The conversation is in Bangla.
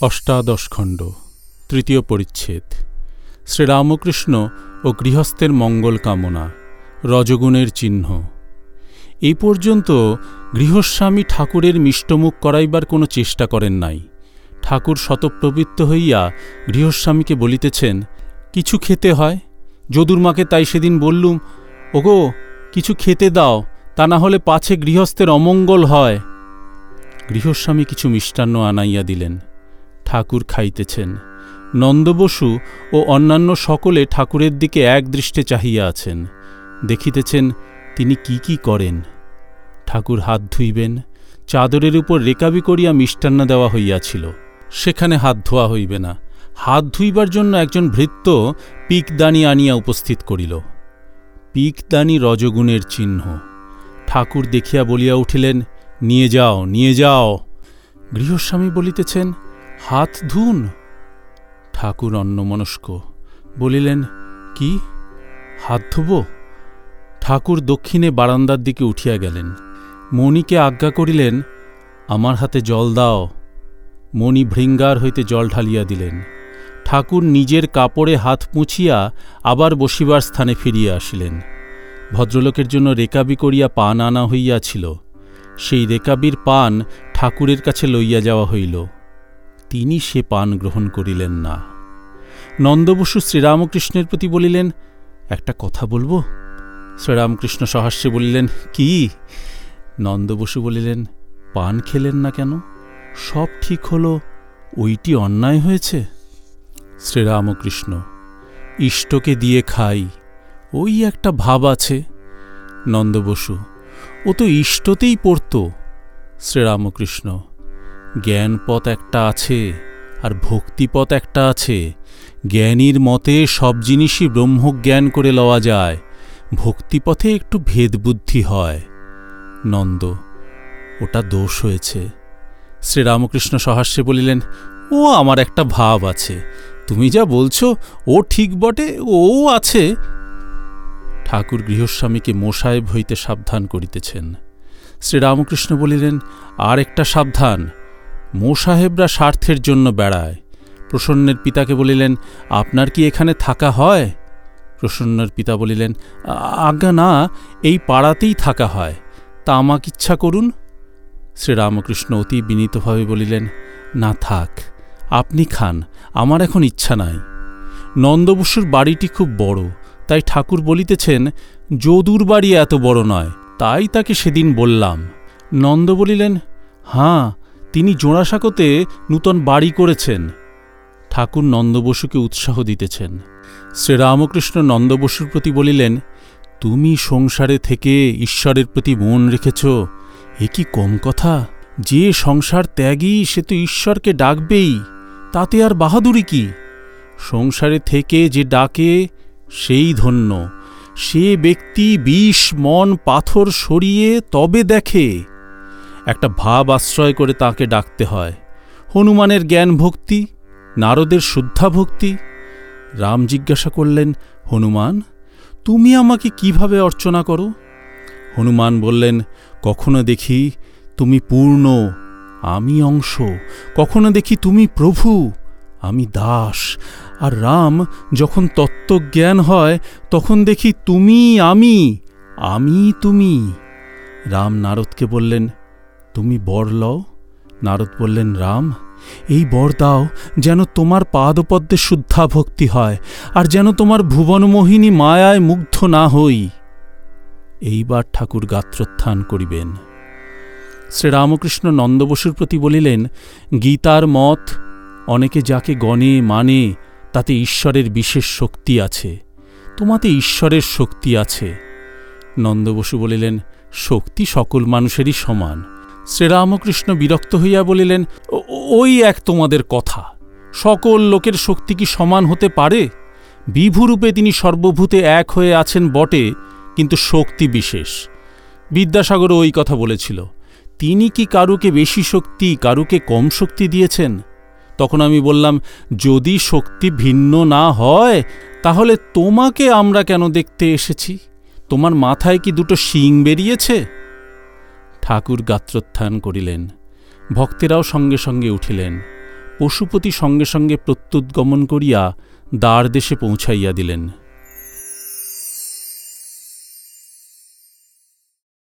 অষ্টাদশ খণ্ড, তৃতীয় পরিচ্ছেদ। শ্রীরামকৃষ্ণ ও গৃহস্থের মঙ্গল কামনা, রজগুণের চিহ্ন। এই পর্যন্ত গৃহস্বামী ঠাকুরের মিষ্টমুখ করাইবার কোনো চেষ্টা করেন নাই। ঠাকুর শতপ্রবৃত্ত হইয়া গৃহস্বামীকে বলিতেছেন, কিছু খেতে হয়? যদুর মাকে তাই সেদিন বললুম, ওগো, কিছু খেতে দাও, তা না হলে পাছে গৃহস্থের অমঙ্গল হয়। গৃহস্বামী কিছু মিষ্টান্ন আনাইয়া দিলেন। ঠাকুর খাইতেছেন। নন্দবসু ও অন্যান্য সকলে ঠাকুরের দিকে এক দৃষ্টে চাহিয়া আছেন। দেখিতেছেন তিনি কি কি করেন। ঠাকুর হাত ধুইবেন, চাদরের উপর রেকাবি করিয়া মিষ্টান্ন দেওয়া হইয়াছিল। সেখানে হাত ধোয়া হইবে না। হাত ধুইবার জন্য একজন ভৃত্য পিকদানি আনিয়া উপস্থিত করিল। পিকদানি রজগুণের চিহ্ন। ঠাকুর দেখিয়া বলিয়া উঠিলেন, নিয়ে যাও নিয়ে যাও। গৃহস্বামী বলিতেছেন হাত ধুন। ঠাকুর অন্যমনস্ক বলিলেন, কি? হাত ধুব? ঠাকুর দক্ষিণে বারান্দার দিকে উঠিয়া গেলেন। মণিকে আজ্ঞা করিলেন, আমার হাতে জল দাও। মণি ভৃঙ্গার হইতে জল ঢালিয়া দিলেন। ঠাকুর নিজের কাপড়ে হাত মুছিয়া আবার বসিবার স্থানে ফিরিয়া আসিলেন। ভদ্রলোকের জন্য রেকাবি করিয়া পান আনা হইয়াছিল। সেই রেকাবির পান ঠাকুরের কাছে লইয়া যাওয়া হইল। তিনি সে পান গ্রহণ করিলেন না। নন্দবসু শ্রীরামকৃষ্ণের প্রতি বলিলেন, একটা কথা বলব? শ্রীরামকৃষ্ণ সহাস্যে বলিলেন, কি? নন্দবসু বলিলেন, পান খেলেন না কেন? সব ঠিক হলো, ওইটি অন্যায় হয়েছে? শ্রীরামকৃষ্ণ, ইষ্টকে দিয়ে খাই, ওই একটা ভাব আছে। নন্দবসু, ও তো ইষ্টতেই পড়ত। শ্রীরামকৃষ্ণ জ্ঞানপথ একটা আছে আর ভক্তিপথ একটা আছে। জ্ঞানীর মতে সব জিনিসই ব্রহ্মজ্ঞান করে লওয়া যায়। ভক্তিপথে একটু ভেদবুদ্ধি হয়। নন্দ, ওটা দোষ হয়েছে। শ্রীরামকৃষ্ণ সহাস্যে বলিলেন, ও, আমার একটা ভাব আছে। তুমি যা বলছো, ও ঠিক বটে, ও আছে। ঠাকুর গৃহস্বামীকে মোসাহেব হইতে সাবধান করিতেছেন। শ্রীরামকৃষ্ণ বলিলেন, আর একটা সাবধান। মোসাহেবরা স্বার্থের জন্য বেড়ায়। প্রসন্নের পিতাকে বলিলেন, আপনার কি এখানে থাকা হয়? প্রসন্নের পিতা বলিলেন, আজ্ঞা না, এই পাড়াতেই থাকা হয়। তা আমাকে ইচ্ছা করুন? শ্রীরামকৃষ্ণ অতি বিনীতভাবে বলিলেন, না থাক, আপনি খান, আমার এখন ইচ্ছা নাই। নন্দবসুর বাড়িটি খুব বড়, তাই ঠাকুর বলিতেছেন, যদুর বাড়ি এত বড় নয়, তাই তাকে সেদিন বললাম। নন্দ বলিলেন হাঁ তিনি জোড়াসাঁকোতে নূতন বাড়ি করেছেন। ঠাকুর নন্দবসুকে উৎসাহ দিতেছেন। শ্রীরামকৃষ্ণ নন্দবসুর প্রতি বলিলেন, তুমি সংসারে থেকে ঈশ্বরের প্রতি মন রেখেছ, এ কি কম কথা? যে সংসার ত্যাগী, সে তো ঈশ্বরকে ডাকবেই, তাতে আর বাহাদুরি কি? সংসারে থেকে যে ডাকে, সেই ধন্য। সে ব্যক্তি বিষ, মন, পাথর সরিয়ে তবে দেখে একটা ভাব আশ্রয় করে তাকে ডাকতে হয়। হনুমানের জ্ঞান ভক্তি, নারদের শুদ্ধা ভক্তি। রাম জিজ্ঞাসা করলেন, হনুমান, তুমি আমাকে কীভাবে অর্চনা করো? হনুমান বললেন, কখনো দেখি তুমি পূর্ণ, আমি অংশ। কখনো দেখি তুমি প্রভু, আমি দাস। আর রাম যখন তত্ত্বজ্ঞান হয়, তখন দেখি তুমি আমি আমি তুমি। রাম নারদকে বললেন তুমি বর লও? নারদ বললেন, রাম, এই বর দাও যেন তোমার পাদপদ্মে শুদ্ধা ভক্তি হয় আর যেন তোমার ভুবনমোহিনী মায়ায় মুগ্ধ না হই। এইবার ঠাকুর গাত্রোত্থান করিবেন। শ্রীরামকৃষ্ণ নন্দবসুর প্রতি বলিলেন, গীতার মত, অনেকে যাকে গণে মানে তাতে ঈশ্বরের বিশেষ শক্তি আছে। তোমাতে ঈশ্বরের শক্তি আছে। নন্দবসু বলিলেন, শক্তি সকল মানুষেরই সমান। শ্রীরামকৃষ্ণ বিরক্ত হইয়া বলিলেন ওই এক তোমাদের কথা। সকল লোকের শক্তি কি সমান হতে পারে? বিভুরূপে তিনি সর্বভূতে এক হয়ে আছেন বটে, কিন্তু শক্তি বিশেষ। বিদ্যাসাগরও ওই কথা বলেছিল। তিনি কি কারুকে বেশি শক্তি, কারুকে কম শক্তি দিয়েছেন? তখন আমি বললাম, যদি শক্তি ভিন্ন না হয়, তাহলে তোমাকে আমরা কেন দেখতে এসেছি? তোমার মাথায় কি দুটো শিং বেরিয়েছে? ঠাকুর গাত্রোত্থান করিলেন। ভক্তেরাও সঙ্গে সঙ্গে উঠিলেন। পশুপতি সঙ্গে সঙ্গে প্রত্যুদ্গমন করিয়া দ্বার দেশে পৌঁছাইয়া দিলেন।